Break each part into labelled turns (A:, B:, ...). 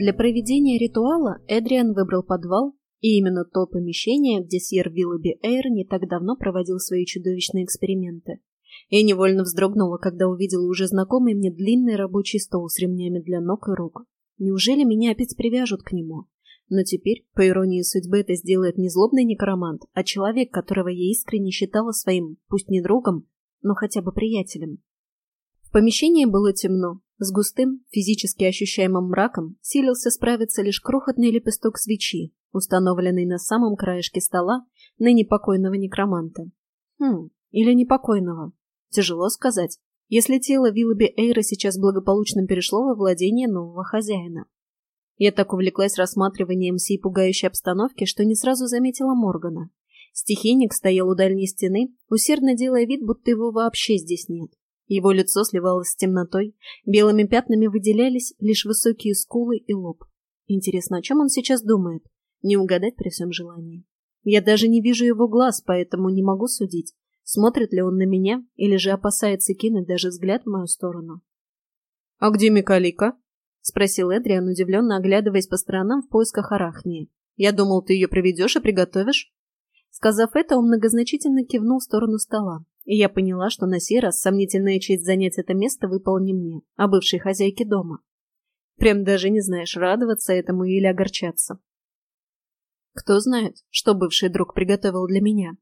A: Для проведения ритуала Эдриан выбрал подвал, и именно то помещение, где Сьер Виллоби Эйр не так давно проводил свои чудовищные эксперименты. Я невольно вздрогнула, когда увидела уже знакомый мне длинный рабочий стол с ремнями для ног и рук. Неужели меня опять привяжут к нему? Но теперь, по иронии судьбы, это сделает не злобный некромант, а человек, которого я искренне считала своим, пусть не другом, но хотя бы приятелем. В помещении было темно. С густым, физически ощущаемым мраком силился справиться лишь крохотный лепесток свечи, установленный на самом краешке стола ныне покойного некроманта. Хм, или непокойного. Тяжело сказать, если тело Виллоби Эйра сейчас благополучно перешло во владение нового хозяина. Я так увлеклась рассматриванием сей пугающей обстановки, что не сразу заметила Моргана. Стихийник стоял у дальней стены, усердно делая вид, будто его вообще здесь нет. Его лицо сливалось с темнотой, белыми пятнами выделялись лишь высокие скулы и лоб. Интересно, о чем он сейчас думает? Не угадать при всем желании. Я даже не вижу его глаз, поэтому не могу судить, смотрит ли он на меня или же опасается кинуть даже взгляд в мою сторону. «А где Микалика?» — спросил Эдриан, удивленно оглядываясь по сторонам в поисках Арахнии. «Я думал, ты ее приведешь и приготовишь?» Сказав это, он многозначительно кивнул в сторону стола, и я поняла, что на сей раз сомнительная честь занять это место выпала не мне, а бывшей хозяйке дома. Прям даже не знаешь, радоваться этому или огорчаться. Кто знает, что бывший друг приготовил для меня.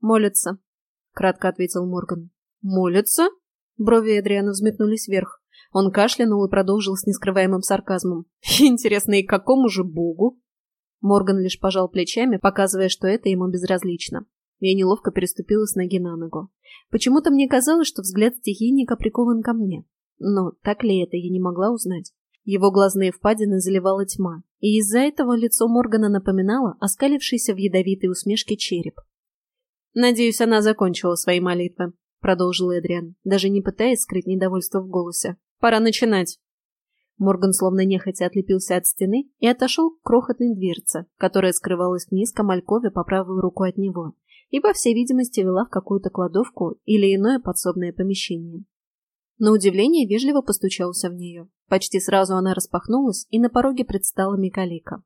A: «Молится», — кратко ответил Морган. «Молится?» Брови Эдриана взметнулись вверх. Он кашлянул и продолжил с нескрываемым сарказмом. «Интересно, и какому же богу?» Морган лишь пожал плечами, показывая, что это ему безразлично. Я неловко переступила с ноги на ногу. Почему-то мне казалось, что взгляд стихийника прикован ко мне. Но так ли это, я не могла узнать. Его глазные впадины заливала тьма, и из-за этого лицо Моргана напоминало оскалившийся в ядовитой усмешке череп. «Надеюсь, она закончила свои молитвы», — продолжил Эдриан, даже не пытаясь скрыть недовольство в голосе. Пора начинать. Морган словно нехотя отлепился от стены и отошел к крохотной дверце, которая скрывалась в низком алькове по правую руку от него, и, по всей видимости, вела в какую-то кладовку или иное подсобное помещение. На удивление вежливо постучался в нее. Почти сразу она распахнулась, и на пороге предстала Микалика.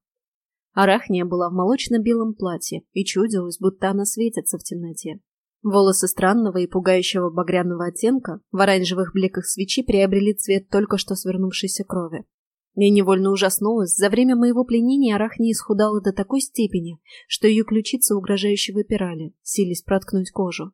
A: Арахния была в молочно-белом платье и чудилась, будто она светится в темноте. Волосы странного и пугающего багряного оттенка в оранжевых бликах свечи приобрели цвет только что свернувшейся крови. Я невольно ужаснулась. За время моего пленения Арахни исхудала до такой степени, что ее ключицы угрожающе выпирали, сились проткнуть кожу.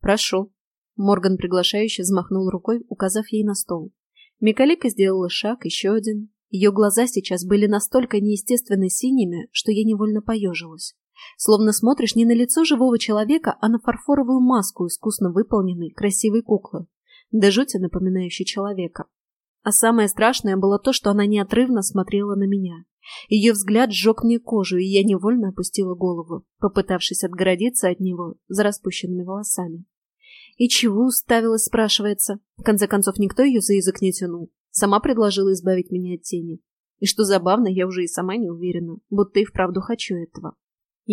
A: «Прошу». Морган приглашающе взмахнул рукой, указав ей на стол. Микалика сделала шаг, еще один. Ее глаза сейчас были настолько неестественно синими, что я невольно поежилась. Словно смотришь не на лицо живого человека, а на фарфоровую маску искусно выполненной красивой куклы, да жути напоминающей человека. А самое страшное было то, что она неотрывно смотрела на меня. Ее взгляд сжег мне кожу, и я невольно опустила голову, попытавшись отгородиться от него за распущенными волосами. И чего уставилась, спрашивается. В конце концов, никто ее за язык не тянул. Сама предложила избавить меня от тени. И что забавно, я уже и сама не уверена, будто и вправду хочу этого.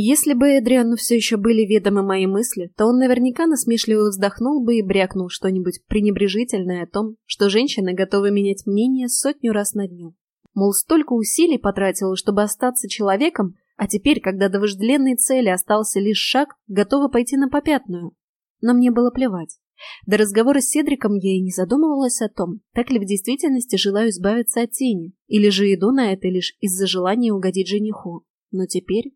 A: Если бы Эдриану все еще были ведомы мои мысли, то он наверняка насмешливо вздохнул бы и брякнул что-нибудь пренебрежительное о том, что женщины готовы менять мнение сотню раз на дню. Мол, столько усилий потратила, чтобы остаться человеком, а теперь, когда до вожделенной цели остался лишь шаг, готова пойти на попятную. Но мне было плевать. До разговора с Седриком я и не задумывалась о том, так ли в действительности желаю избавиться от тени, или же иду на это лишь из-за желания угодить жениху. Но теперь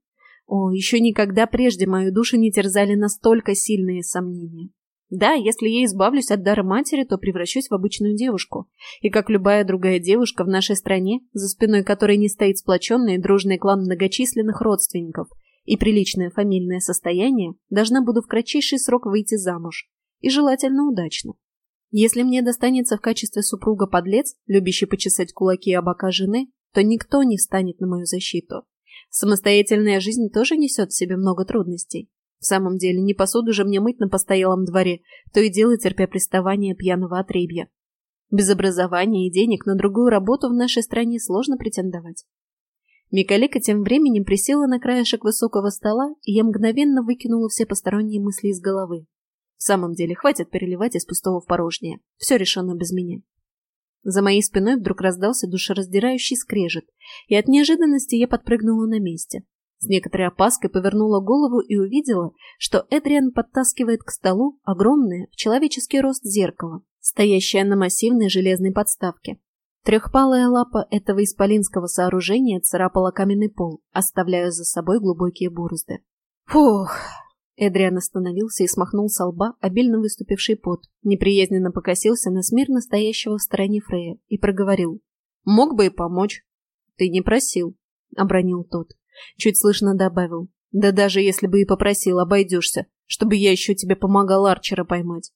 A: о, еще никогда прежде мою душу не терзали настолько сильные сомнения. Да, если я избавлюсь от дара матери, то превращусь в обычную девушку. И как любая другая девушка в нашей стране, за спиной которой не стоит сплоченный и дружный клан многочисленных родственников и приличное фамильное состояние, должна буду в кратчайший срок выйти замуж. И желательно удачно. Если мне достанется в качестве супруга подлец, любящий почесать кулаки о бока жены, то никто не станет на мою защиту. Самостоятельная жизнь тоже несет в себе много трудностей. В самом деле, не посуду же мне мыть на постоялом дворе, то и дело терпя приставания пьяного отребья. Без образования и денег на другую работу в нашей стране сложно претендовать. Микалика тем временем присела на краешек высокого стола, и я мгновенно выкинула все посторонние мысли из головы. В самом деле, хватит переливать из пустого в порожнее. Все решено без меня. За моей спиной вдруг раздался душераздирающий скрежет, и от неожиданности я подпрыгнула на месте. С некоторой опаской повернула голову и увидела, что Эдриан подтаскивает к столу огромное в человеческий рост зеркало, стоящее на массивной железной подставке. Трехпалая лапа этого исполинского сооружения царапала каменный пол, оставляя за собой глубокие борозды. «Фух!» Эдриан остановился и смахнул со лба обильно выступивший пот, неприязненно покосился на смирно стоящего в стороне Фрея и проговорил. «Мог бы и помочь». «Ты не просил», — обронил тот. Чуть слышно добавил. «Да даже если бы и попросил, обойдешься, чтобы я еще тебе помогал Арчера поймать».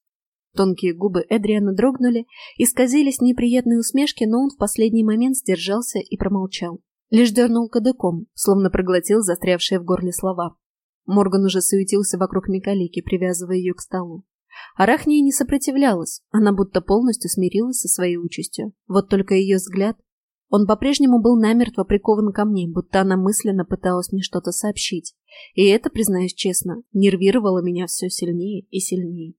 A: Тонкие губы Эдриана дрогнули, и исказились неприятные усмешки, но он в последний момент сдержался и промолчал. Лишь дернул кадыком, словно проглотил застрявшие в горле слова. Морган уже суетился вокруг Микалики, привязывая ее к столу. Арахния не сопротивлялась, она будто полностью смирилась со своей участью. Вот только ее взгляд... Он по-прежнему был намертво прикован ко мне, будто она мысленно пыталась мне что-то сообщить. И это, признаюсь честно, нервировало меня все сильнее и сильнее.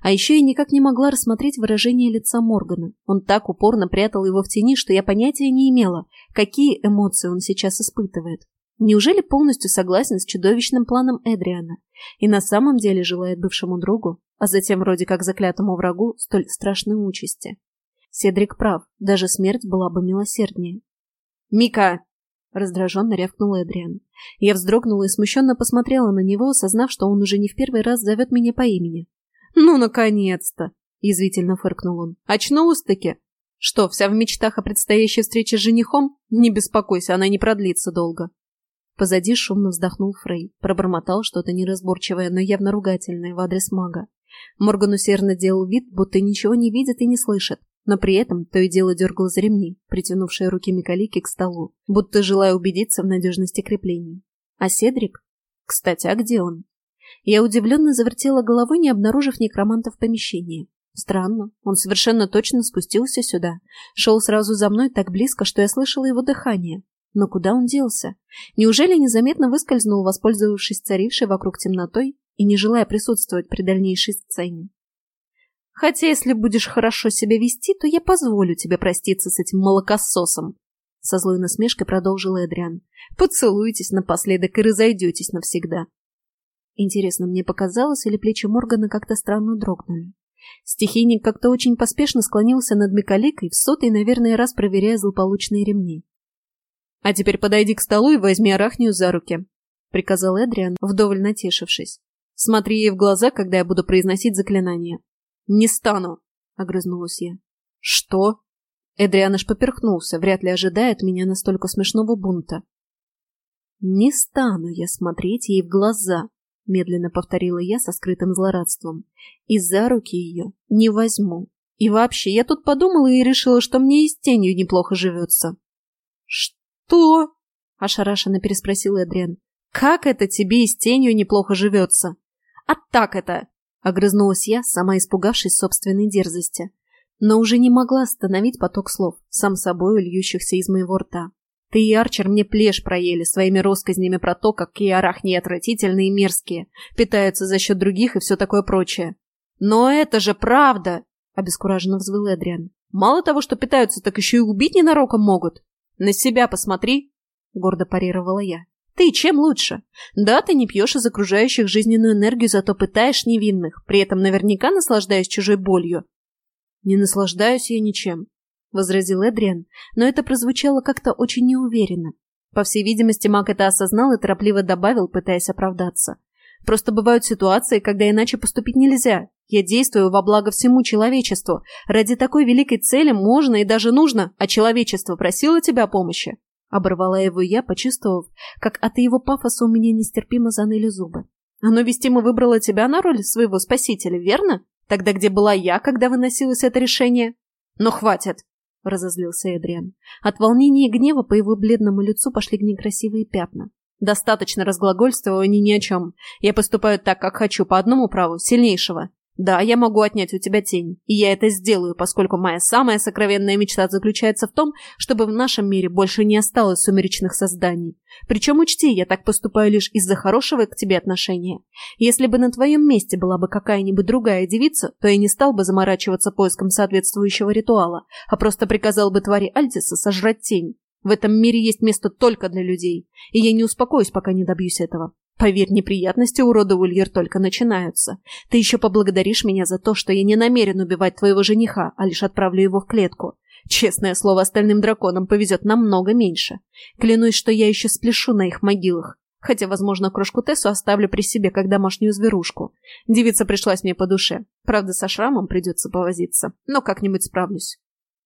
A: А еще я никак не могла рассмотреть выражение лица Моргана. Он так упорно прятал его в тени, что я понятия не имела, какие эмоции он сейчас испытывает. Неужели полностью согласен с чудовищным планом Эдриана и на самом деле желает бывшему другу, а затем вроде как заклятому врагу, столь страшной участи? Седрик прав, даже смерть была бы милосерднее. «Мика!» — раздраженно рявкнул Эдриан. Я вздрогнула и смущенно посмотрела на него, осознав, что он уже не в первый раз зовет меня по имени. «Ну, наконец-то!» — язвительно фыркнул он. «Очнулась-таки? Что, вся в мечтах о предстоящей встрече с женихом? Не беспокойся, она не продлится долго». Позади шумно вздохнул Фрей, пробормотал что-то неразборчивое, но явно ругательное в адрес мага. Морган усердно делал вид, будто ничего не видит и не слышит, но при этом то и дело дергал за ремни, притянувшие руки Микалики к столу, будто желая убедиться в надежности креплений. А Седрик? Кстати, а где он? Я удивленно завертела головой, не обнаружив некроманта в помещении. Странно, он совершенно точно спустился сюда. Шел сразу за мной так близко, что я слышала его дыхание. Но куда он делся? Неужели незаметно выскользнул, воспользовавшись царившей вокруг темнотой и не желая присутствовать при дальнейшей сцене? Хотя, если будешь хорошо себя вести, то я позволю тебе проститься с этим молокососом. Со злой насмешкой продолжил Эдриан. Поцелуйтесь напоследок и разойдетесь навсегда. Интересно, мне показалось, или плечи Моргана как-то странно дрогнули? Стихийник как-то очень поспешно склонился над Микаликой, в сотый, наверное, раз проверяя злополучные ремни. «А теперь подойди к столу и возьми арахнию за руки», — приказал Эдриан, вдоволь натешившись. «Смотри ей в глаза, когда я буду произносить заклинание». «Не стану», — огрызнулась я. «Что?» Эдриан аж поперхнулся, вряд ли ожидая от меня настолько смешного бунта. «Не стану я смотреть ей в глаза», — медленно повторила я со скрытым злорадством. «И за руки ее не возьму. И вообще, я тут подумала и решила, что мне и с тенью неплохо живется». «Что?» — ошарашенно переспросил Эдриан. «Как это тебе и с тенью неплохо живется?» «А так это!» — огрызнулась я, сама испугавшись собственной дерзости. Но уже не могла остановить поток слов, сам собой льющихся из моего рта. Ты и Арчер мне плешь проели своими россказнями про то, какие арахни отвратительные и мерзкие, питаются за счет других и все такое прочее. Но это же правда! — обескураженно взвыл Эдриан. Мало того, что питаются, так еще и убить ненароком могут. На себя посмотри, — гордо парировала я. Ты чем лучше? Да, ты не пьешь из окружающих жизненную энергию, зато пытаешь невинных, при этом наверняка наслаждаясь чужой болью. Не наслаждаюсь я ничем, — возразил Эдриан, но это прозвучало как-то очень неуверенно. По всей видимости, маг это осознал и торопливо добавил, пытаясь оправдаться. «Просто бывают ситуации, когда иначе поступить нельзя. Я действую во благо всему человечеству. Ради такой великой цели можно и даже нужно, а человечество просило тебя о помощи». Оборвала его я, почувствовав, как от его пафоса у меня нестерпимо заныли зубы. «Оно вестимо выбрало тебя на роль своего спасителя, верно? Тогда где была я, когда выносилось это решение?» «Но хватит!» — разозлился Эдриан. От волнения и гнева по его бледному лицу пошли некрасивые пятна. «Достаточно разглагольствования ни о чем. Я поступаю так, как хочу, по одному праву, сильнейшего. Да, я могу отнять у тебя тень, и я это сделаю, поскольку моя самая сокровенная мечта заключается в том, чтобы в нашем мире больше не осталось сумеречных созданий. Причем учти, я так поступаю лишь из-за хорошего к тебе отношения. Если бы на твоем месте была бы какая-нибудь другая девица, то я не стал бы заморачиваться поиском соответствующего ритуала, а просто приказал бы твари Альтиса сожрать тень. В этом мире есть место только для людей, и я не успокоюсь, пока не добьюсь этого. Поверь, неприятности у рода Ульер только начинаются. Ты еще поблагодаришь меня за то, что я не намерен убивать твоего жениха, а лишь отправлю его в клетку. Честное слово, остальным драконам повезет намного меньше. Клянусь, что я еще спляшу на их могилах. Хотя, возможно, крошку Тессу оставлю при себе, как домашнюю зверушку. Девица пришлась мне по душе. Правда, со шрамом придется повозиться, но как-нибудь справлюсь.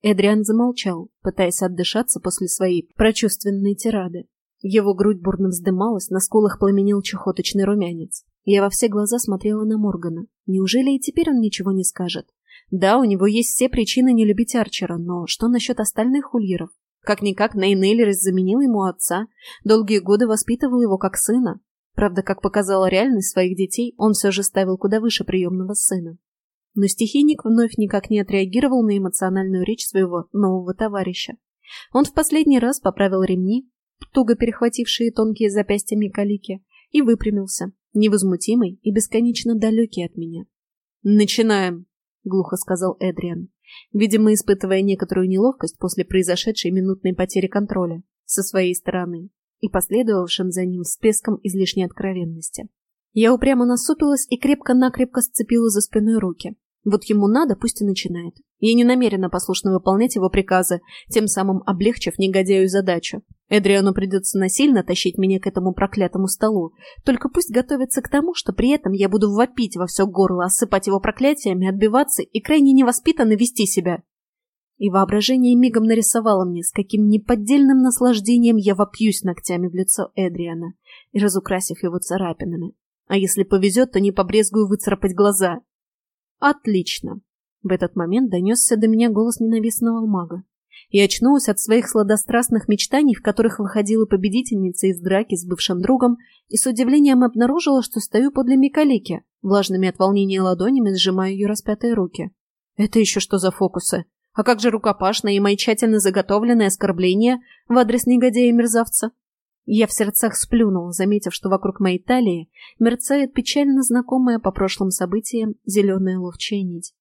A: Эдриан замолчал, пытаясь отдышаться после своей прочувственной тирады. Его грудь бурно вздымалась, на скулах пламенел чехоточный румянец. Я во все глаза смотрела на Моргана. Неужели и теперь он ничего не скажет? Да, у него есть все причины не любить Арчера, но что насчет остальных хульеров? Как-никак Нейнейлерс заменил ему отца, долгие годы воспитывал его как сына. Правда, как показала реальность своих детей, он все же ставил куда выше приемного сына. Но стихийник вновь никак не отреагировал на эмоциональную речь своего нового товарища. Он в последний раз поправил ремни, туго перехватившие тонкие запястья Микалики, и выпрямился, невозмутимый и бесконечно далекий от меня. «Начинаем», — глухо сказал Эдриан, видимо, испытывая некоторую неловкость после произошедшей минутной потери контроля со своей стороны и последовавшим за ним всплеском излишней откровенности. Я упрямо насупилась и крепко-накрепко сцепила за спиной руки. Вот ему надо, пусть и начинает. Я не намерена послушно выполнять его приказы, тем самым облегчив негодяю задачу. Эдриану придется насильно тащить меня к этому проклятому столу. Только пусть готовится к тому, что при этом я буду вопить во все горло, осыпать его проклятиями, отбиваться и крайне невоспитанно вести себя. И воображение мигом нарисовало мне, с каким неподдельным наслаждением я вопьюсь ногтями в лицо Эдриана и разукрасив его царапинами. А если повезет, то не побрезгую выцарапать глаза. Отлично. В этот момент донесся до меня голос ненавистного мага. И очнулась от своих сладострастных мечтаний, в которых выходила победительница из драки с бывшим другом, и с удивлением обнаружила, что стою подле Микалики, влажными от волнения ладонями сжимая ее распятые руки. Это еще что за фокусы? А как же рукопашное и мои тщательно заготовленные оскорбления в адрес негодяя и мерзавца? Я в сердцах сплюнул, заметив, что вокруг моей талии мерцает печально знакомая по прошлым событиям зеленая ловчая нить.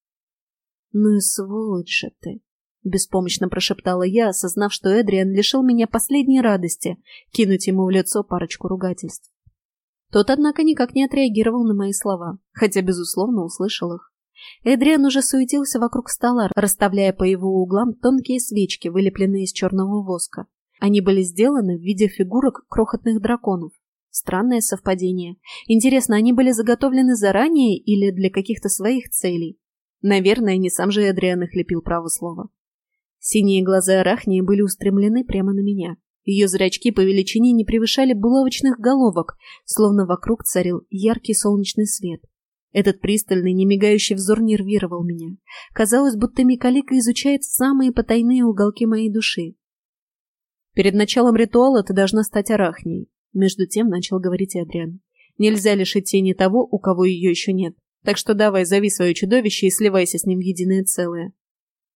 A: «Ну и сволочь же ты!» — беспомощно прошептала я, осознав, что Эдриан лишил меня последней радости кинуть ему в лицо парочку ругательств. Тот, однако, никак не отреагировал на мои слова, хотя, безусловно, услышал их. Эдриан уже суетился вокруг стола, расставляя по его углам тонкие свечки, вылепленные из черного воска. Они были сделаны в виде фигурок крохотных драконов. Странное совпадение. Интересно, они были заготовлены заранее или для каких-то своих целей? Наверное, не сам же Эдриан их лепил право слова. Синие глаза Арахнии были устремлены прямо на меня. Ее зрачки по величине не превышали булавочных головок, словно вокруг царил яркий солнечный свет. Этот пристальный, немигающий взор нервировал меня. Казалось, будто Микалика изучает самые потайные уголки моей души. Перед началом ритуала ты должна стать арахней. Между тем начал говорить Адриан. Нельзя лишить тени того, у кого ее еще нет. Так что давай, зови свое чудовище и сливайся с ним в единое целое.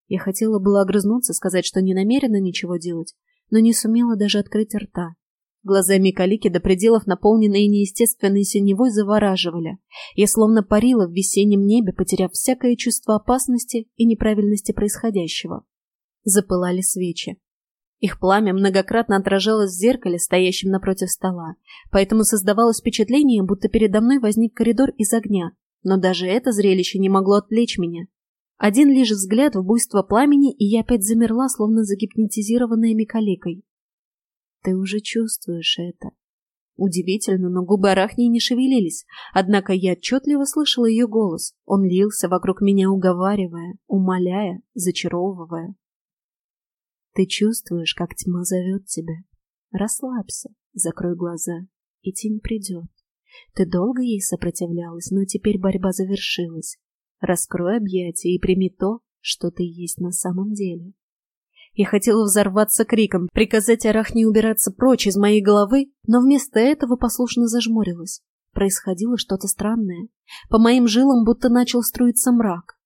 A: Я хотела было огрызнуться, сказать, что не намерена ничего делать, но не сумела даже открыть рта. Глаза Микалики до пределов, наполненные неестественной синевой, завораживали. Я словно парила в весеннем небе, потеряв всякое чувство опасности и неправильности происходящего. Запылали свечи. Их пламя многократно отражалось в зеркале, стоящем напротив стола, поэтому создавалось впечатление, будто передо мной возник коридор из огня, но даже это зрелище не могло отвлечь меня. Один лишь взгляд в буйство пламени, и я опять замерла, словно загипнотизированная Микаликой. Ты уже чувствуешь это. Удивительно, но губы Арахнии не шевелились, однако я отчетливо слышала ее голос. Он лился вокруг меня, уговаривая, умоляя, зачаровывая. Ты чувствуешь, как тьма зовет тебя. Расслабься, закрой глаза, и тень придет. Ты долго ей сопротивлялась, но теперь борьба завершилась. Раскрой объятия и прими то, что ты есть на самом деле. Я хотела взорваться криком, приказать Арахне убираться прочь из моей головы, но вместо этого послушно зажмурилась. происходило что-то странное. По моим жилам будто начал струиться мрак.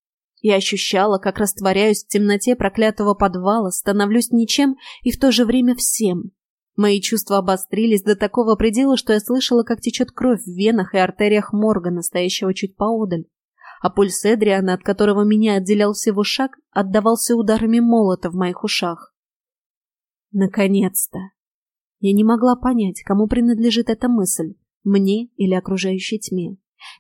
A: Я ощущала, как растворяюсь в темноте проклятого подвала, становлюсь ничем и в то же время всем. Мои чувства обострились до такого предела, что я слышала, как течет кровь в венах и артериях морга, настоящего чуть поодаль. А пульс Эдриана, от которого меня отделял всего шаг, отдавался ударами молота в моих ушах. Наконец-то! Я не могла понять, кому принадлежит эта мысль, мне или окружающей тьме.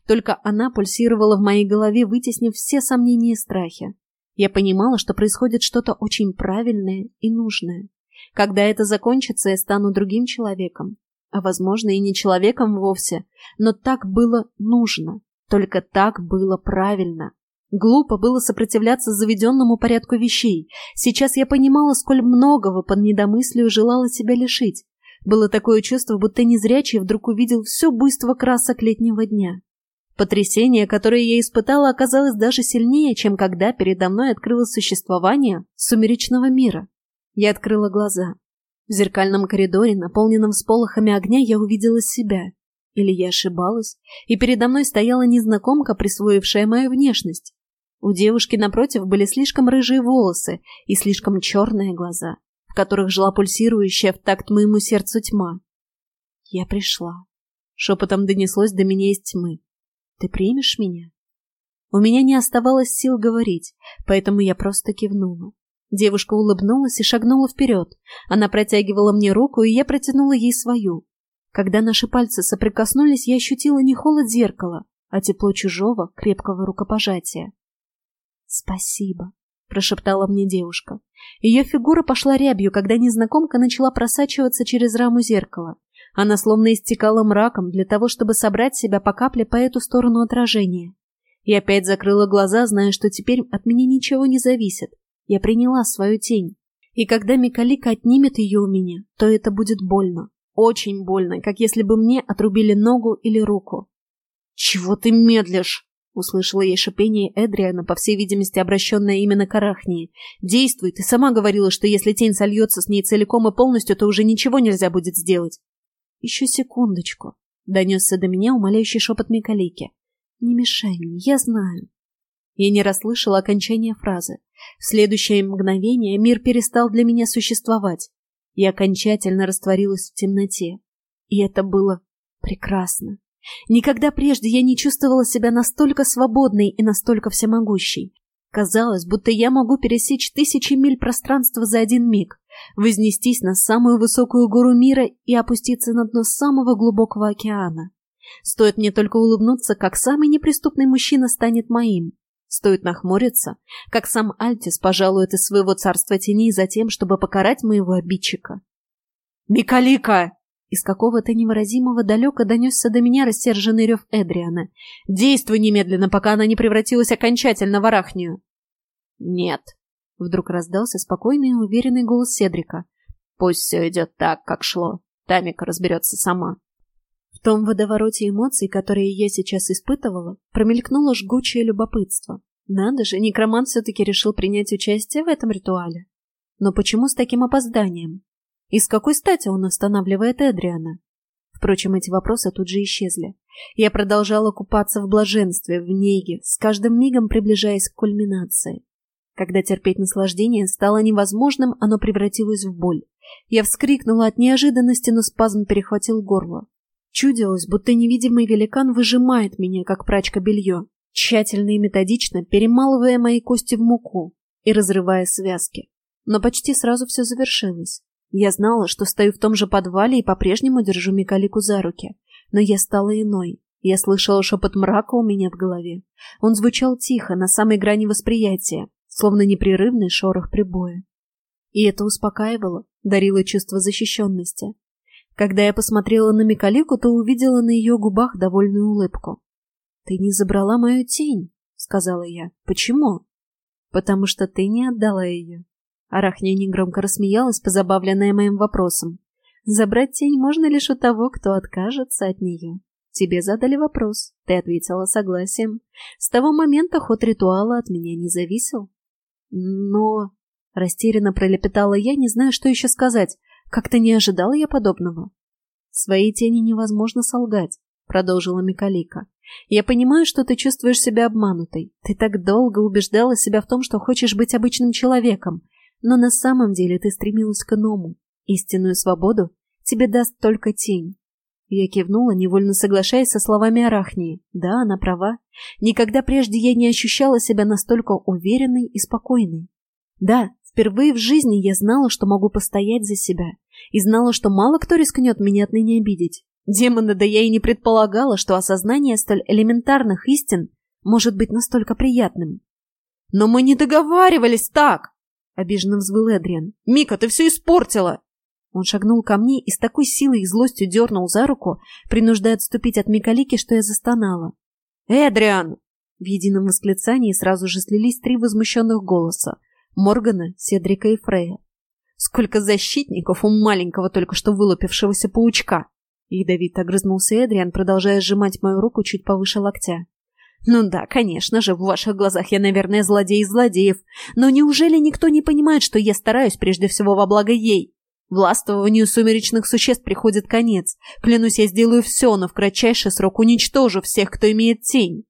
A: Только она пульсировала в моей голове, вытеснив все сомнения и страхи. Я понимала, что происходит что-то очень правильное и нужное. Когда это закончится, я стану другим человеком. А, возможно, и не человеком вовсе, но так было нужно. Только так было правильно. Глупо было сопротивляться заведенному порядку вещей. Сейчас я понимала, сколь многого под недомыслию желала себя лишить. Было такое чувство, будто незрячий вдруг увидел все буйство красок летнего дня. Потрясение, которое я испытала, оказалось даже сильнее, чем когда передо мной открылось существование сумеречного мира. Я открыла глаза. В зеркальном коридоре, наполненном всполохами огня, я увидела себя. Или я ошибалась, и передо мной стояла незнакомка, присвоившая мою внешность. У девушки напротив были слишком рыжие волосы и слишком черные глаза, в которых жила пульсирующая в такт моему сердцу тьма. Я пришла. Шепотом донеслось до меня из тьмы. Ты примешь меня? У меня не оставалось сил говорить, поэтому я просто кивнула. Девушка улыбнулась и шагнула вперед. Она протягивала мне руку, и я протянула ей свою. Когда наши пальцы соприкоснулись, я ощутила не холод зеркала, а тепло чужого, крепкого рукопожатия. «Спасибо», — прошептала мне девушка. Ее фигура пошла рябью, когда незнакомка начала просачиваться через раму зеркала. Она словно истекала мраком для того, чтобы собрать себя по капле по эту сторону отражения. Я опять закрыла глаза, зная, что теперь от меня ничего не зависит. Я приняла свою тень. И когда Микалика отнимет ее у меня, то это будет больно. Очень больно, как если бы мне отрубили ногу или руку. «Чего ты медлишь?» — услышала ей шипение Эдриана, по всей видимости, обращенное именно к Арахнии. «Действуй, ты сама говорила, что если тень сольется с ней целиком и полностью, то уже ничего нельзя будет сделать». «Еще секундочку», — донесся до меня умоляющий шепот Микалики. «Не мешай мне, я знаю». Я не расслышала окончания фразы. В следующее мгновение мир перестал для меня существовать. Я окончательно растворилась в темноте. И это было прекрасно. Никогда прежде я не чувствовала себя настолько свободной и настолько всемогущей. Казалось, будто я могу пересечь тысячи миль пространства за один миг вознестись на самую высокую гору мира и опуститься на дно самого глубокого океана. Стоит мне только улыбнуться, как самый неприступный мужчина станет моим. Стоит нахмуриться, как сам Альтис пожалует из своего царства теней за тем, чтобы покарать моего обидчика. «Микалика!» Из какого-то невыразимого далека донесся до меня рассерженный рев Эдриана. «Действуй немедленно, пока она не превратилась окончательно в арахнию!» «Нет», Вдруг раздался спокойный и уверенный голос Седрика. «Пусть все идет так, как шло. Тамика разберется сама». В том водовороте эмоций, которые я сейчас испытывала, промелькнуло жгучее любопытство. Надо же, некромант все-таки решил принять участие в этом ритуале. Но почему с таким опозданием? И с какой стати он останавливает Эдриана? Впрочем, эти вопросы тут же исчезли. Я продолжала купаться в блаженстве, в неге, с каждым мигом приближаясь к кульминации. Когда терпеть наслаждение стало невозможным, оно превратилось в боль. Я вскрикнула от неожиданности, но спазм перехватил горло. Чудилось, будто невидимый великан выжимает меня, как прачка белье, тщательно и методично перемалывая мои кости в муку и разрывая связки. Но почти сразу все завершилось. Я знала, что стою в том же подвале и по-прежнему держу Микалику за руки. Но я стала иной. Я слышала шепот мрака у меня в голове. Он звучал тихо, на самой грани восприятия, словно непрерывный шорох прибоя. И это успокаивало, дарило чувство защищенности. Когда я посмотрела на Микалику, то увидела на ее губах довольную улыбку. «Ты не забрала мою тень», — сказала я. «Почему?» «Потому что ты не отдала ее». Арахня негромко рассмеялась, позабавленная моим вопросом. «Забрать тень можно лишь у того, кто откажется от нее». Тебе задали вопрос. Ты ответила согласием. С того момента ход ритуала от меня не зависел. Но... Растерянно пролепетала я, не знаю, что еще сказать. Как-то не ожидала я подобного. Своей тени невозможно солгать, продолжила Микалика. «Я понимаю, что ты чувствуешь себя обманутой. Ты так долго убеждала себя в том, что хочешь быть обычным человеком. Но на самом деле ты стремилась к иному. Истинную свободу тебе даст только тень. Я кивнула, невольно соглашаясь со словами Арахнии. Да, она права. Никогда прежде я не ощущала себя настолько уверенной и спокойной. Да, впервые в жизни я знала, что могу постоять за себя. И знала, что мало кто рискнет меня отныне обидеть. Демона, да я и не предполагала, что осознание столь элементарных истин может быть настолько приятным. «Но мы не договаривались так!» — обиженно взвыл Эдриан. «Мика, ты все испортила!» Он шагнул ко мне и с такой силой и злостью дернул за руку, принуждая отступить от Микалики, что я застонала. «Эдриан!» В едином восклицании сразу же слились три возмущенных голоса — Моргана, Седрика и Фрея. «Сколько защитников у маленького только что вылупившегося паучка!» Ядовито огрызнулся Эдриан, продолжая сжимать мою руку чуть повыше локтя. «Ну да, конечно же, в ваших глазах я, наверное, злодей из злодеев, но неужели никто не понимает, что я стараюсь прежде всего во благо ей?» Властвованию сумеречных существ приходит конец. Клянусь, я сделаю все, но в кратчайший срок уничтожу всех, кто имеет тень.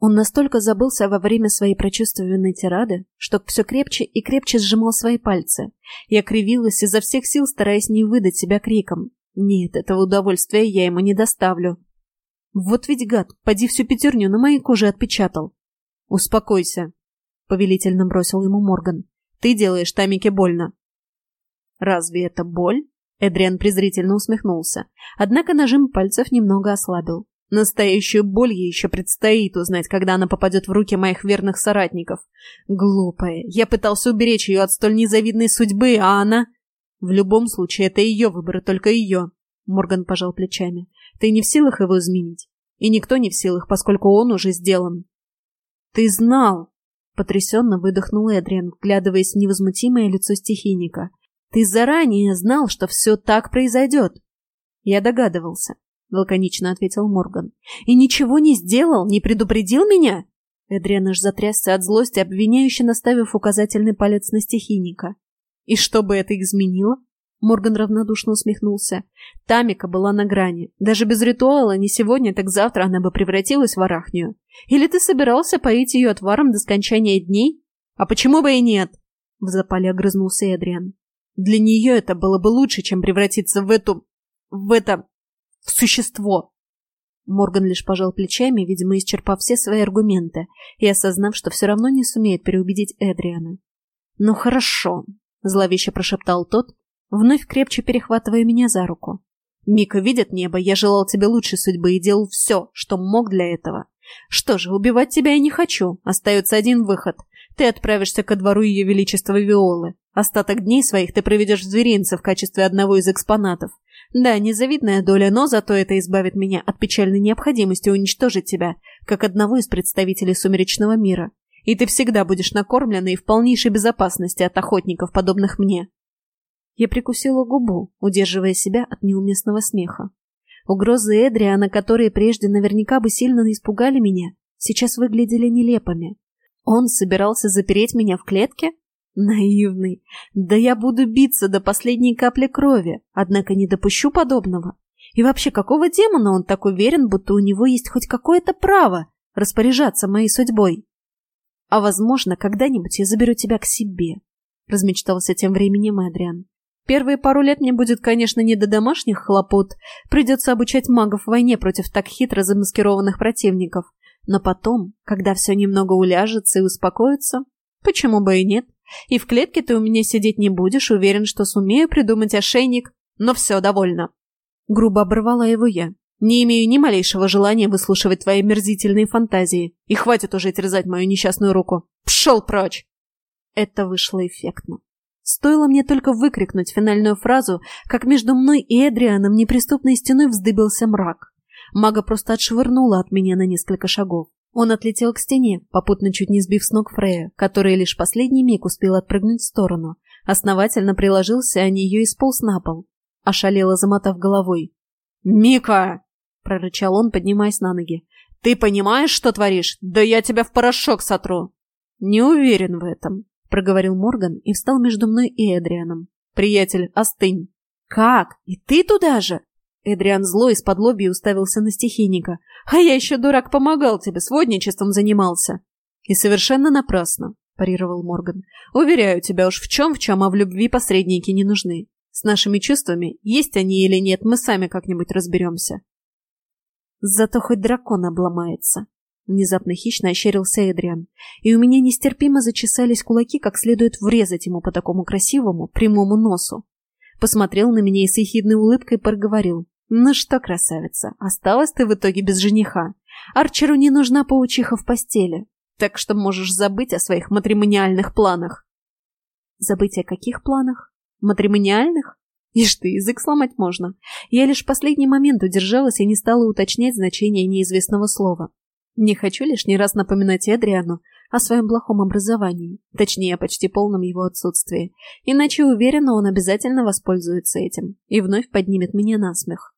A: Он настолько забылся во время своей прочувствованной тирады, что все крепче и крепче сжимал свои пальцы. Я кривилась изо всех сил, стараясь не выдать себя криком. Нет, этого удовольствия я ему не доставлю. Вот ведь гад, поди всю пятерню на моей коже отпечатал. Успокойся, — повелительно бросил ему Морган. Ты делаешь Тамике больно. «Разве это боль?» Эдриан презрительно усмехнулся. Однако нажим пальцев немного ослабил. Настоящую боль ей еще предстоит узнать, когда она попадет в руки моих верных соратников. Глупая. Я пытался уберечь ее от столь незавидной судьбы, а она... В любом случае, это ее выбор, и только ее. Морган пожал плечами. Ты не в силах его изменить. И никто не в силах, поскольку он уже сделан. Ты знал! Потрясенно выдохнул Эдриан, вглядываясь в невозмутимое лицо стихийника. Ты заранее знал, что все так произойдет. Я догадывался, лаконично ответил Морган. И ничего не сделал, не предупредил меня? Эдриан аж затрясся от злости, обвиняюще наставив указательный палец на стихийника. И что бы это изменило? Морган равнодушно усмехнулся. Тамика была на грани. Даже без ритуала не сегодня, так завтра она бы превратилась в арахнию. Или ты собирался поить ее отваром до скончания дней? А почему бы и нет? В запале огрызнулся Эдриан. Для нее это было бы лучше, чем превратиться в эту... в это... в существо. Морган лишь пожал плечами, видимо, исчерпав все свои аргументы, и осознав, что все равно не сумеет переубедить Эдриана. «Ну хорошо», — зловеще прошептал тот, вновь крепче перехватывая меня за руку. «Мика видит небо, я желал тебе лучшей судьбы и делал все, что мог для этого. Что же, убивать тебя я не хочу, остается один выход. Ты отправишься ко двору Ее Величества Виолы. Остаток дней своих ты проведешь в зверинце в качестве одного из экспонатов. Да, незавидная доля, но зато это избавит меня от печальной необходимости уничтожить тебя, как одного из представителей сумеречного мира. И ты всегда будешь накормлена и в полнейшей безопасности от охотников, подобных мне. Я прикусила губу, удерживая себя от неуместного смеха. Угрозы Эдриана, которые прежде наверняка бы сильно испугали меня, сейчас выглядели нелепыми. Он собирался запереть меня в клетке? Наивный. Да я буду биться до последней капли крови, однако не допущу подобного. И вообще, какого демона он так уверен, будто у него есть хоть какое-то право распоряжаться моей судьбой? А возможно, когда-нибудь я заберу тебя к себе, размечтался тем временем Эдриан. Первые пару лет мне будет, конечно, не до домашних хлопот. Придется обучать магов в войне против так хитро замаскированных противников. Но потом, когда все немного уляжется и успокоится, почему бы и нет? И в клетке ты у меня сидеть не будешь, уверен, что сумею придумать ошейник. Но все, довольно. Грубо оборвала его я. Не имею ни малейшего желания выслушивать твои мерзительные фантазии. И хватит уже терзать мою несчастную руку. Пшел прочь! Это вышло эффектно. Стоило мне только выкрикнуть финальную фразу, как между мной и Эдрианом неприступной стеной вздыбился мрак. Мага просто отшвырнула от меня на несколько шагов. Он отлетел к стене, попутно чуть не сбив с ног Фрея, который лишь последний миг успел отпрыгнуть в сторону. Основательно приложился о нее и сполз на пол, ошалело замотав головой. «Мика!» — прорычал он, поднимаясь на ноги. «Ты понимаешь, что творишь? Да я тебя в порошок сотру!» «Не уверен в этом», — проговорил Морган и встал между мной и Эдрианом. «Приятель, остынь!» «Как? И ты туда же?» Эдриан зло из-под лоби уставился на стихийника. «А я еще, дурак, помогал тебе, сводничеством занимался!» «И совершенно напрасно», – парировал Морган. «Уверяю тебя уж в чем в чем, а в любви посредники не нужны. С нашими чувствами, есть они или нет, мы сами как-нибудь разберемся». «Зато хоть дракон обломается», – внезапно хищно ощерился Эдриан, и у меня нестерпимо зачесались кулаки, как следует врезать ему по такому красивому, прямому носу. Посмотрел на меня и с ехидной улыбкой проговорил. «Ну что, красавица, осталась ты в итоге без жениха. Арчеру не нужна паучиха в постели, так что можешь забыть о своих матримониальных планах». «Забыть о каких планах? Матримониальных?» Ишь ты, язык сломать можно. Я лишь в последний момент удержалась и не стала уточнять значение неизвестного слова. Не хочу лишний раз напоминать Эдриану о своем плохом образовании, точнее, почти полном его отсутствии, иначе уверена, он обязательно воспользуется этим и вновь поднимет меня на смех.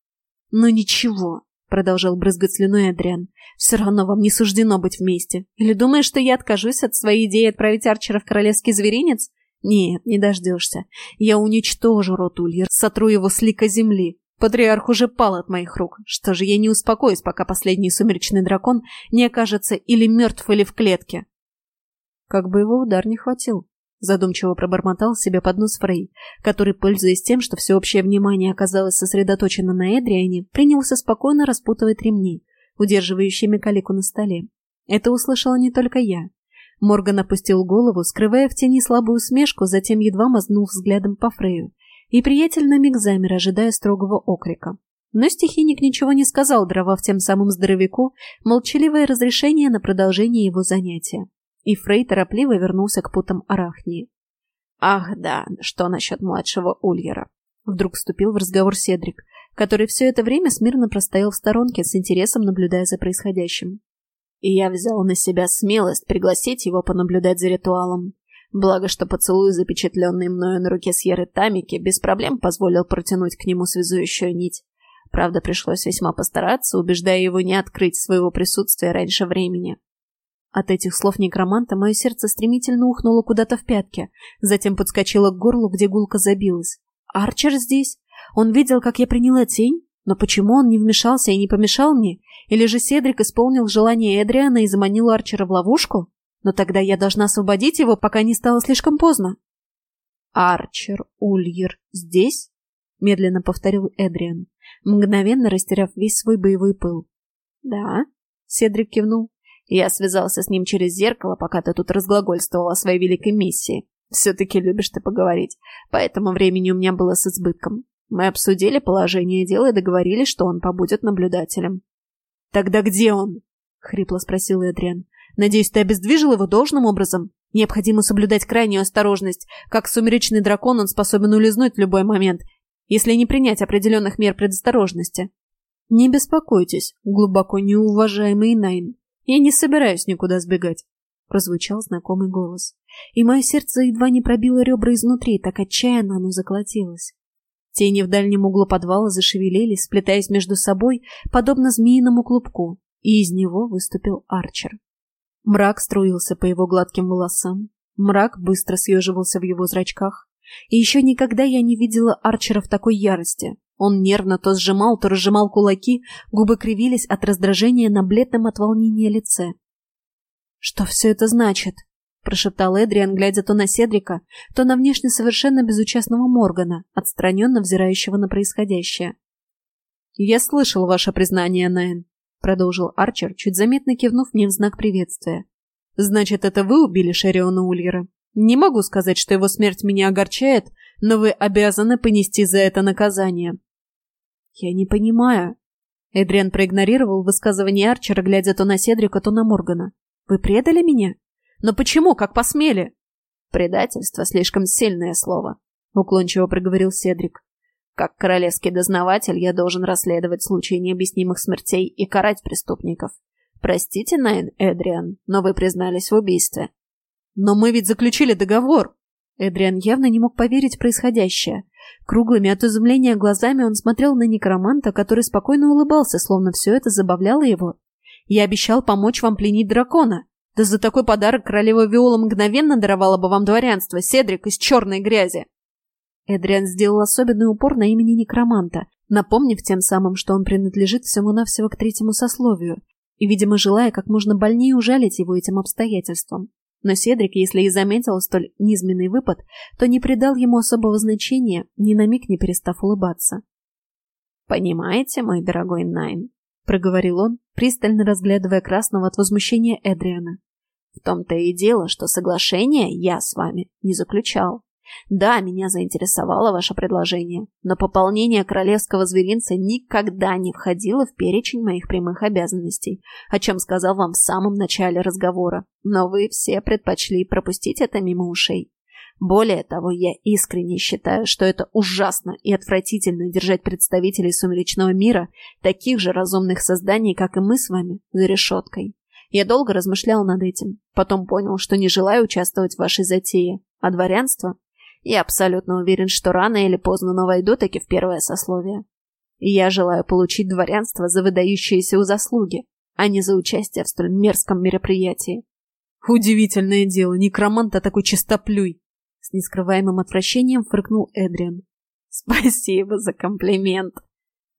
A: «Но ничего», — продолжал брызгать слюной Адриан, — «все равно вам не суждено быть вместе. Или думаешь, что я откажусь от своей идеи отправить Арчера в королевский зверинец? Нет, не дождешься. Я уничтожу рот Ульер, сотру его с лика земли. Патриарх уже пал от моих рук. Что же, я не успокоюсь, пока последний сумеречный дракон не окажется или мертв, или в клетке». Как бы его удар не хватил задумчиво пробормотал себе под нос Фрей, который, пользуясь тем, что всеобщее внимание оказалось сосредоточено на Эдриане, принялся спокойно распутывать ремни, удерживающие Микалику на столе. Это услышала не только я. Морган опустил голову, скрывая в тени слабую усмешку, затем едва мазнул взглядом по Фрею, и приятель на миг замер, ожидая строгого окрика. Но стихийник ничего не сказал, даровав тем самым здоровяку молчаливое разрешение на продолжение его занятия и Фрей торопливо вернулся к путам Арахнии. «Ах да, что насчет младшего Ульера?» Вдруг вступил в разговор Седрик, который все это время смирно простоял в сторонке с интересом, наблюдая за происходящим. И я взял на себя смелость пригласить его понаблюдать за ритуалом. Благо, что поцелуй, запечатленный мною на руке Сьерры Тамики, без проблем позволил протянуть к нему связующую нить. Правда, пришлось весьма постараться, убеждая его не открыть своего присутствия раньше времени. От этих слов некроманта мое сердце стремительно ухнуло куда-то в пятки, затем подскочило к горлу, где гулка забилась. «Арчер здесь? Он видел, как я приняла тень? Но почему он не вмешался и не помешал мне? Или же Седрик исполнил желание Эдриана и заманил Арчера в ловушку? Но тогда я должна освободить его, пока не стало слишком поздно». «Арчер Ульер здесь?» — медленно повторил Эдриан, мгновенно растеряв весь свой боевой пыл. «Да», — Седрик кивнул. Я связался с ним через зеркало, пока ты тут разглагольствовал о своей великой миссии. Все-таки любишь ты поговорить, поэтому времени у меня было с избытком. Мы обсудили положение дела и договорились, что он побудет наблюдателем. «Тогда где он?» — хрипло спросил Эдриан. «Надеюсь, ты обездвижил его должным образом? Необходимо соблюдать крайнюю осторожность. Как сумеречный дракон он способен улизнуть в любой момент, если не принять определенных мер предосторожности». «Не беспокойтесь, глубоко неуважаемый Найн. «Я не собираюсь никуда сбегать», — прозвучал знакомый голос. И мое сердце едва не пробило ребра изнутри, так отчаянно оно заколотилось. Тени в дальнем углу подвала зашевелились, сплетаясь между собой, подобно змеиному клубку, и из него выступил Арчер. Мрак струился по его гладким волосам, мрак быстро съеживался в его зрачках, и еще никогда я не видела Арчера в такой ярости. Он нервно то сжимал, то разжимал кулаки, губы кривились от раздражения на бледном от волнения лице. «Что все это значит?» — прошептал Эдриан, глядя то на Седрика, то на внешне совершенно безучастного Моргана, отстраненно взирающего на происходящее. «Я слышал ваше признание, Найн», — продолжил Арчер, чуть заметно кивнув мне в знак приветствия. «Значит, это вы убили Шериона Ульера? Не могу сказать, что его смерть меня огорчает, но вы обязаны понести за это наказание. «Я не понимаю». Эдриан проигнорировал высказывание Арчера, глядя то на Седрика, то на Моргана. «Вы предали меня? Но почему? Как посмели?» «Предательство — слишком сильное слово», — уклончиво проговорил Седрик. «Как королевский дознаватель я должен расследовать случаи необъяснимых смертей и карать преступников. Простите, Найн Эдриан, но вы признались в убийстве». «Но мы ведь заключили договор!» Эдриан явно не мог поверить в происходящее. Круглыми от изумления глазами он смотрел на некроманта, который спокойно улыбался, словно все это забавляло его. «Я обещал помочь вам пленить дракона. Да за такой подарок королева Виола мгновенно даровала бы вам дворянство, Седрик из черной грязи!» Эдриан сделал особенный упор на имени некроманта, напомнив тем самым, что он принадлежит всему-навсего к третьему сословию, и, видимо, желая как можно больнее ужалить его этим обстоятельством. Но Седрик, если и заметил столь низменный выпад, то не придал ему особого значения, ни на миг не перестав улыбаться. «Понимаете, мой дорогой Найн?» — проговорил он, пристально разглядывая красного от возмущения Эдриана. «В том-то и дело, что соглашение я с вами не заключал. Да, меня заинтересовало ваше предложение, но пополнение королевского зверинца никогда не входило в перечень моих прямых обязанностей, о чем сказал вам в самом начале разговора, но вы все предпочли пропустить это мимо ушей. Более того, я искренне считаю, что это ужасно и отвратительно держать представителей сумеречного мира, таких же разумных созданий, как и мы с вами, за решеткой. Я долго размышлял над этим, потом понял, что не желаю участвовать в вашей затее, а дворянство я абсолютно уверен, что рано или поздно, но войду таки в первое сословие. Я желаю получить дворянство за выдающиеся у заслуги, а не за участие в столь мерзком мероприятии.
B: Удивительное дело, некромант, а такой чистоплюй.
A: С нескрываемым отвращением фыркнул Эдриан.
B: Спасибо за комплимент.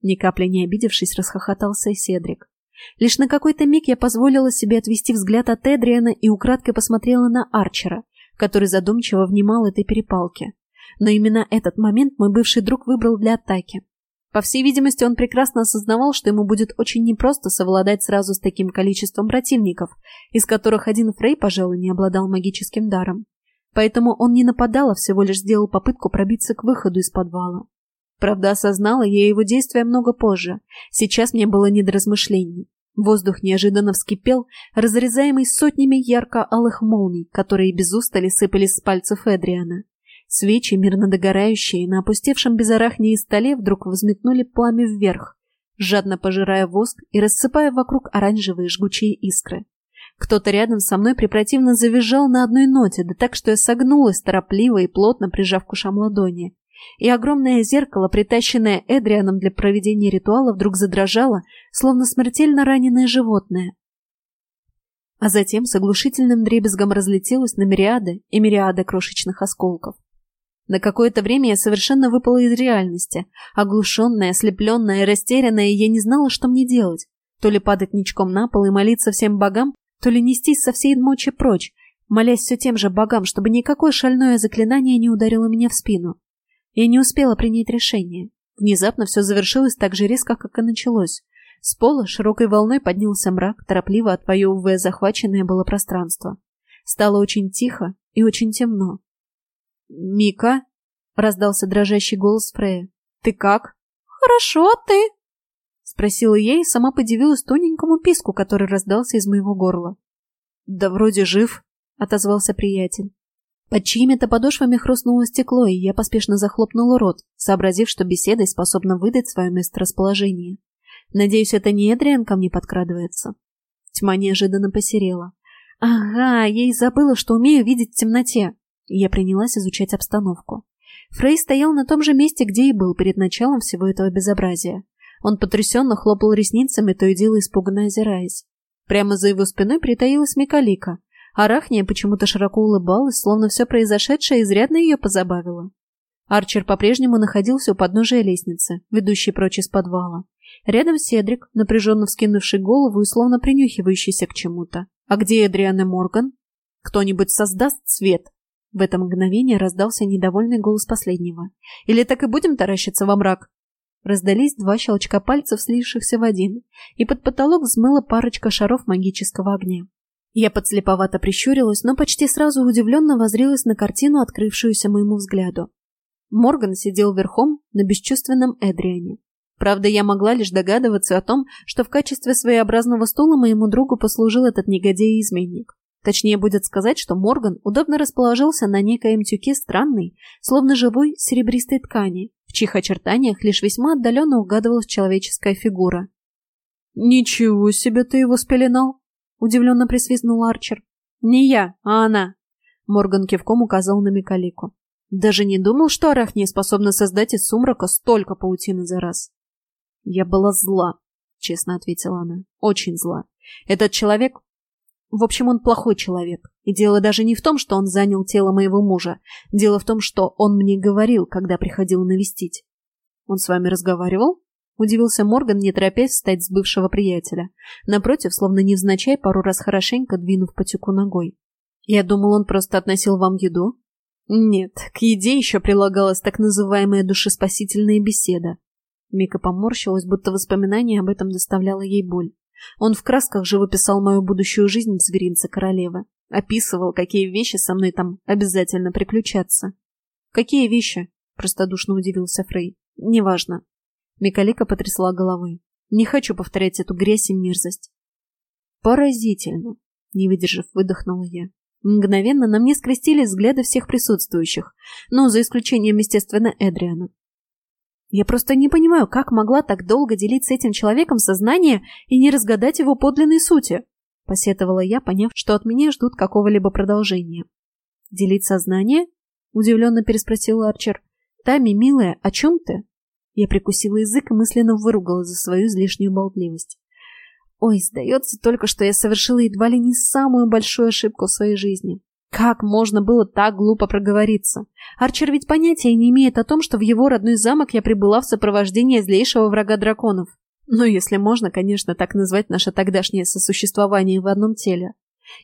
A: Ни капли не обидевшись, расхохотался Седрик. Лишь на какой-то миг я позволила себе отвести взгляд от Эдриана и украдкой посмотрела на Арчера, который задумчиво внимал этой перепалке. Но именно этот момент мой бывший друг выбрал для атаки. По всей видимости, он прекрасно осознавал, что ему будет очень непросто совладать сразу с таким количеством противников, из которых один Фрей, пожалуй, не обладал магическим даром. Поэтому он не нападал, а всего лишь сделал попытку пробиться к выходу из подвала. Правда, осознала я его действия много позже. Сейчас мне было не до размышлений. Воздух неожиданно вскипел, разрезаемый сотнями ярко-алых молний, которые без устали сыпались с пальцев Эдриана. Свечи, мирно догорающие, на опустевшем безарахнии столе вдруг взметнули пламя вверх, жадно пожирая воск и рассыпая вокруг оранжевые жгучие искры. Кто-то рядом со мной препротивно завизжал на одной ноте, да так, что я согнулась, торопливо и плотно прижав к ушам ладони и огромное зеркало, притащенное Эдрианом для проведения ритуала, вдруг задрожало, словно смертельно раненое животное. А затем с оглушительным дребезгом разлетелось на мириады и мириады крошечных осколков. На какое-то время я совершенно выпала из реальности. Оглушенная, ослепленная, растерянная, я не знала, что мне делать. То ли падать ничком на пол и молиться всем богам, то ли нестись со всей мочи прочь, молясь все тем же богам, чтобы никакое шальное заклинание не ударило меня в спину. Я не успела принять решение. Внезапно все завершилось так же резко, как и началось. С пола широкой волной поднялся мрак, торопливо отвоевывая захваченное было пространство. Стало очень тихо и очень темно. «Мика?» — раздался дрожащий голос Фрея. «Ты как?»
C: «Хорошо, а ты?»
A: — спросила я и сама подивилась тоненькому писку, который раздался из моего горла.
B: «Да вроде жив», — отозвался приятель.
A: Под чьими-то подошвами хрустнуло стекло, и я поспешно захлопнула рот, сообразив, что беседой способна выдать свое месторасположение. Надеюсь, это не Эдриан ко мне подкрадывается. Тьма неожиданно посерела. Ага, я и забыла, что умею видеть в темноте. Я принялась изучать обстановку. Фрей стоял на том же месте, где и был перед началом всего этого безобразия. Он потрясенно хлопал ресницами, то и дело испуганно озираясь. Прямо за его спиной притаилась Микалика, Арахния почему-то широко улыбалась, словно все произошедшее изрядно ее позабавило. Арчер по-прежнему находился у подножия лестницы, ведущей прочь из подвала. Рядом Седрик, напряженно вскинувший голову и словно принюхивающийся к чему-то. «А где Эдриан и Морган? Кто-нибудь создаст свет?» В это мгновение раздался недовольный голос последнего. «Или так и будем таращиться во мрак?» Раздались два щелчка пальцев, слившихся в один, и под потолок взмыла парочка шаров магического огня. Я подслеповато прищурилась, но почти сразу удивленно возрилась на картину, открывшуюся моему взгляду. Морган сидел верхом на бесчувственном Эдриане. Правда, я могла лишь догадываться о том, что в качестве своеобразного стула моему другу послужил этот негодяй и изменник. Точнее будет сказать, что Морган удобно расположился на некоем тюке странной, словно живой серебристой ткани, в чьих очертаниях лишь весьма отдаленно угадывалась человеческая фигура.
B: «Ничего себе ты его спеленал!»
A: Удивленно присвистнул Арчер. «Не я, а она!» Морган кивком указал на Микалику. «Даже не думал, что Арахния способна создать из сумрака столько паутины за раз». «Я была зла», — честно ответила она. «Очень зла. Этот человек... В общем, он плохой человек. И дело даже не в том, что он занял тело моего мужа. Дело в том, что он мне говорил, когда приходил навестить». «Он с вами разговаривал?» Удивился Морган, не торопясь встать с бывшего приятеля. Напротив, словно невзначай, пару раз хорошенько двинув по тюку ногой. Я думал, он просто относил вам еду? Нет, к еде еще прилагалась так называемая душеспасительная беседа. Мика поморщилась, будто воспоминание об этом доставляло ей боль. Он в красках живописал мою будущую жизнь в зверинце королевы. Описывал, какие вещи со мной там обязательно приключатся. «Какие вещи?» – простодушно удивился Фрей. «Неважно». Микалика потрясла головой. «Не хочу повторять эту грязь и мерзость». «Поразительно!» – не выдержав, выдохнула я. Мгновенно на мне скрестились взгляды всех присутствующих, но за исключением, естественно, Эдриана. Я просто не понимаю, как могла так долго делить с этим человеком сознание и не разгадать его подлинной сути, — посетовала я, поняв, что от меня ждут какого-либо продолжения. «Делить сознание?» — удивленно переспросил Арчер. «Тами, милая, о чем ты?» Я прикусила язык и мысленно выругала за свою излишнюю болтливость. Ой, сдается только, что я совершила едва ли не самую большую ошибку в своей жизни. Как можно было так глупо проговориться? Арчер ведь понятия не имеет о том, что в его родной замок я прибыла в сопровождении злейшего врага драконов. Ну, если можно, конечно, так назвать наше тогдашнее сосуществование в одном теле.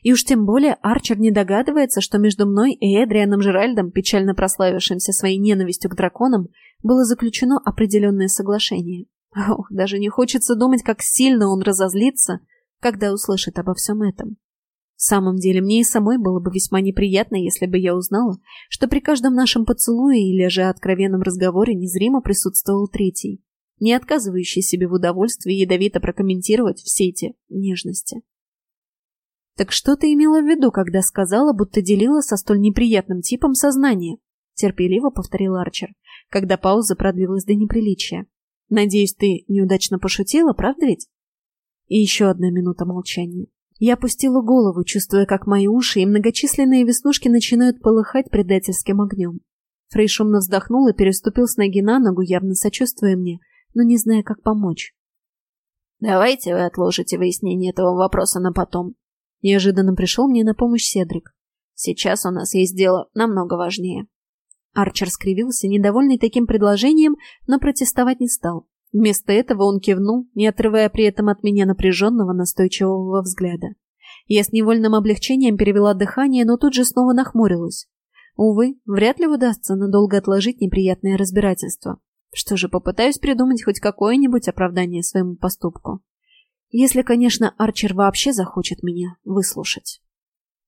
A: И уж тем более Арчер не догадывается, что между мной и Эдрианом Жеральдом, печально прославившимся своей ненавистью к драконам, было заключено определенное соглашение. Ох, даже не хочется думать, как сильно он разозлится, когда услышит обо всем этом. В самом деле, мне и самой было бы весьма неприятно, если бы я узнала, что при каждом нашем поцелуе или же откровенном разговоре незримо присутствовал третий, не отказывающий себе в удовольствии ядовито прокомментировать все эти нежности. «Так что ты имела в виду, когда сказала, будто делила со столь неприятным типом сознание?» терпеливо повторил Арчер, когда пауза продлилась до неприличия. «Надеюсь, ты неудачно пошутила, правда ведь?» И еще одна минута молчания. Я опустила голову, чувствуя, как мои уши и многочисленные веснушки начинают полыхать предательским огнем. Фрей шумно вздохнул и переступил с ноги на ногу, явно сочувствуя мне, но не зная, как помочь. «Давайте вы отложите выяснение этого вопроса на потом». Неожиданно пришел мне на помощь Седрик. «Сейчас у нас есть дело намного важнее». Арчер скривился, недовольный таким предложением, но протестовать не стал. Вместо этого он кивнул, не отрывая при этом от меня напряженного, настойчивого взгляда. Я с невольным облегчением перевела дыхание, но тут же снова нахмурилась. Увы, вряд ли удастся надолго отложить неприятное разбирательство. Что же, попытаюсь придумать хоть какое-нибудь оправдание своему поступку. Если, конечно, Арчер вообще захочет меня выслушать.